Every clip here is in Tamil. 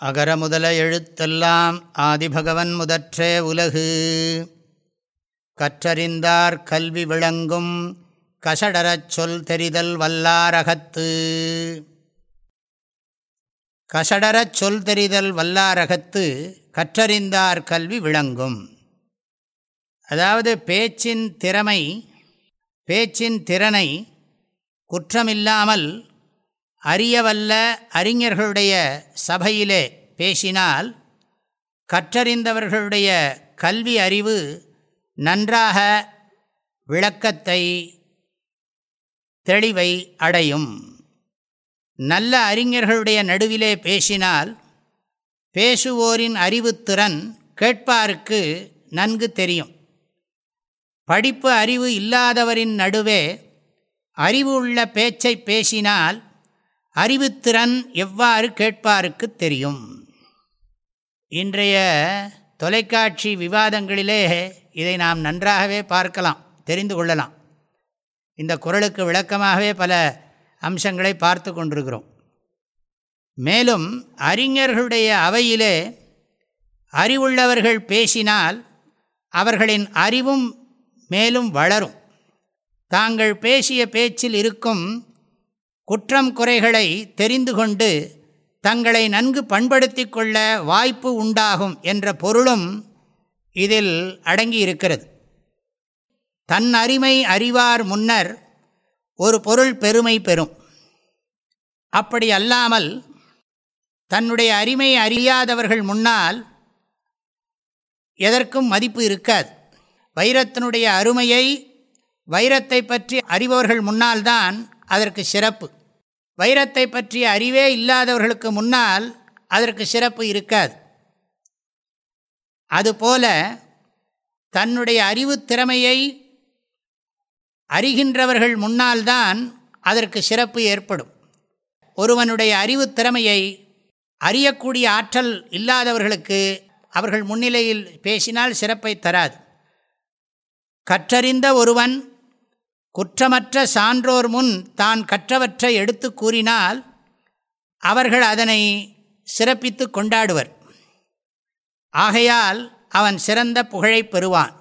அகர முதல எழுத்தெல்லாம் ஆதிபகவன் முதற்றே உலகு. கற்றறிந்தார் கல்வி விளங்கும் கசடரச் சொல் தெரிதல் வல்லாரகத்து கசடரச் சொல் தெரிதல் வல்லாரகத்து கற்றறிந்தார் கல்வி விளங்கும். அதாவது பேச்சின் திறமை பேச்சின் திறனை குற்றமில்லாமல் அறியவல்ல அறிஞர்களுடைய சபையிலே பேசினால் கற்றறிந்தவர்களுடைய கல்வி அறிவு நன்றாக விளக்கத்தை தெளிவை அடையும். நல்ல அறிஞர்களுடைய நடுவிலே பேசினால் பேசுவோரின் அறிவுத்திறன் கேட்பாருக்கு நன்கு தெரியும். படிப்பு அறிவு இல்லாதவரின் நடுவே அறிவு உள்ள பேச்சை பேசினால் அறிவுத்திறன் எவ்வாறு கேட்பாருக்கு தெரியும்? இன்றைய தொலைக்காட்சி விவாதங்களிலே இதை நாம் நன்றாகவே பார்க்கலாம் தெரிந்து கொள்ளலாம். இந்த குரலுக்கு விளக்கமாகவே பல அம்சங்களை பார்த்து கொண்டிருக்கிறோம். மேலும் அறிஞர்களுடைய அவையிலே அறிவுள்ளவர்கள் பேசினால் அவர்களின் அறிவும் மேலும் வளரும். தாங்கள் பேசிய பேச்சில் இருக்கும் குற்றம் குறைகளை தெரிந்து கொண்டு தங்களை நன்கு பண்படுத்தி கொள்ள வாய்ப்பு உண்டாகும் என்ற பொருளும் இதில் அடங்கி இருக்கிறது தன் அருமை அறிவார் முன்னர் ஒரு பொருள் பெருமை பெறும். அப்படி அல்லாமல் தன்னுடைய அருமை அறியாதவர்கள் முன்னால் எதற்கும் மதிப்பு இருக்காது. வைரத்தினுடைய அருமையை வைரத்தை பற்றி அறிபவர்கள் முன்னால்தான் அதற்கு சிறப்பு. வைரத்தை பற்றிய அறிவே இல்லாதவர்களுக்கு முன்னால் அதற்கு சிறப்பு இருக்காது. அதுபோல தன்னுடைய அறிவு திறமையை அறிகின்றவர்கள் முன்னால்தான் அதற்கு சிறப்பு ஏற்படும். ஒருவனுடைய அறிவு திறமையை அறியக்கூடிய ஆற்றல் இல்லாதவர்களுக்கு அவர்கள் முன்னிலையில் பேசினால் சிறப்பை தராது. கற்றறிந்த ஒருவன் குற்றமற்ற சான்றோர் முன் தான் கற்றவற்றை எடுத்து கூறினால் அவர்கள் அதனை சிறப்பித்து கொண்டாடுவர். ஆகையால் அவன் சிறந்த புகழை பெறுவான்.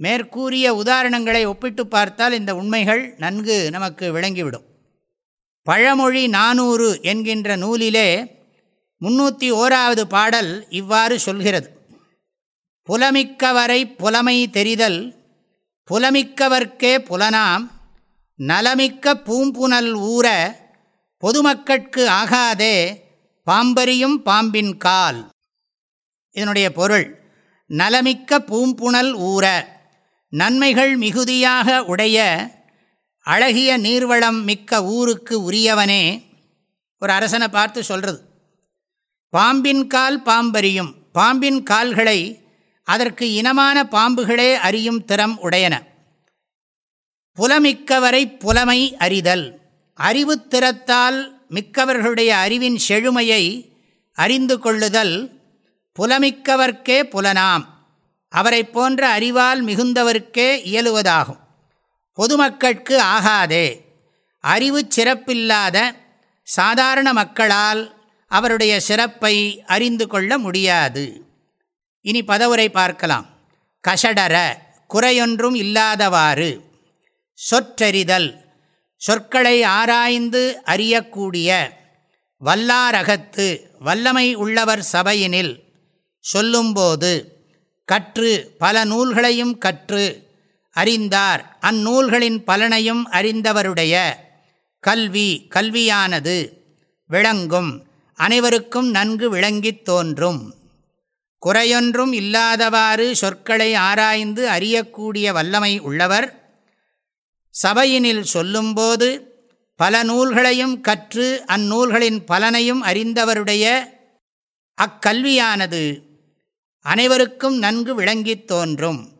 மேற்கூறிய உதாரணங்களை ஒப்பிட்டு பார்த்தால் இந்த உண்மைகள் நன்கு நமக்கு விளங்கிவிடும். பழமொழி நானூறு என்கின்ற நூலிலே முன்னூற்றி ஓராவது பாடல் இவ்வாறு சொல்கிறது. புலமிக்கவரை புலமை தெரிதல் புலமிக்கவர்க்கே புலனாம் நலமிக்க பூம்புனல் ஊற பொதுமக்கட்கு ஆகாதே பாம்பரியும் பாம்பின் கால். இதனுடைய பொருள் நலமிக்க பூம்புணல் ஊற நன்மைகள் மிகுதியாக உடைய அழகிய நீர்வளம் மிக்க ஊருக்கு உரியவனே ஒரு அரசனை பார்த்து சொல்கிறது பாம்பின் கால் பாம்பரியும் பாம்பின் கால்களை அதற்கு இனமான பாம்புகளே அறியும் திறம் உடையன. புலமிக்கவரை புலமை அறிதல். அறிவு திறத்தால் மிக்கவர்களுடைய அறிவின் செழுமையை அறிந்து கொள்ளுதல். புலமிக்கவர்க்கே புலனாம். அவரை போன்ற அறிவால் மிகுந்தவர்க்கே இயலுவதாகும். பொதுமக்கட்கு ஆகாதே. அறிவு சிறப்பில்லாத சாதாரண மக்களால் அவருடைய சிறப்பை அறிந்து கொள்ள முடியாது. இனி பதவுரை பார்க்கலாம். கஷடர குறையொன்றும் இல்லாதவாறு சொற்றறிதல் சொற்களை ஆராய்ந்து அறியக்கூடிய வல்லாரகத்து வல்லமை உள்ளவர் சபையினில் சொல்லும்போது கற்று பல நூல்களையும் கற்று அறிந்தார். அந்நூல்களின் பலனையும் அறிந்தவருடைய கல்வி கல்வியானது விளங்கும். அனைவருக்கும் நன்கு விளங்கித் தோன்றும். குறையொன்றும் இல்லாதவாறு சொற்களை ஆராய்ந்து அறியக்கூடிய வல்லமை உள்ளவர். சபையினில் சொல்லும்போது பல நூல்களையும் கற்று அந்நூல்களின் பலனையும் அறிந்தவருடைய அக்கல்வியானது அனைவருக்கும் நன்கு விளங்கித் தோன்றும்.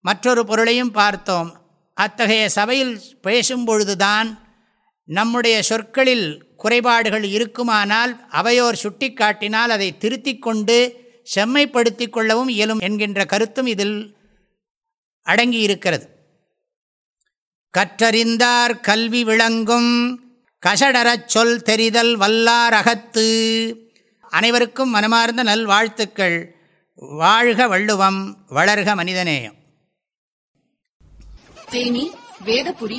மற்றொரு பொருளையும் பார்த்தோம். அத்தகைய சபையில் பேசும்பொழுதுதான் நம்முடைய சொற்களில் குறைபாடுகள் இருக்குமானால் அவையோர் சுட்டி காட்டினால் அதை திருத்தி கொண்டு செம்மைப்படுத்தி கொள்ளவும் இயலும் என்கின்ற கருத்தும் இதில் அடங்கி இருக்கிறது கற்றறிந்தார் கல்வி விளங்கும் கசடரச் சொல் தெரிதல் வல்லாரகத்து அனைவருக்கும் மனமார்ந்த நல்வாழ்த்துக்கள். வாழ்க வள்ளுவம் வளர்க மனிதநேயம். தேனி வேதபுரி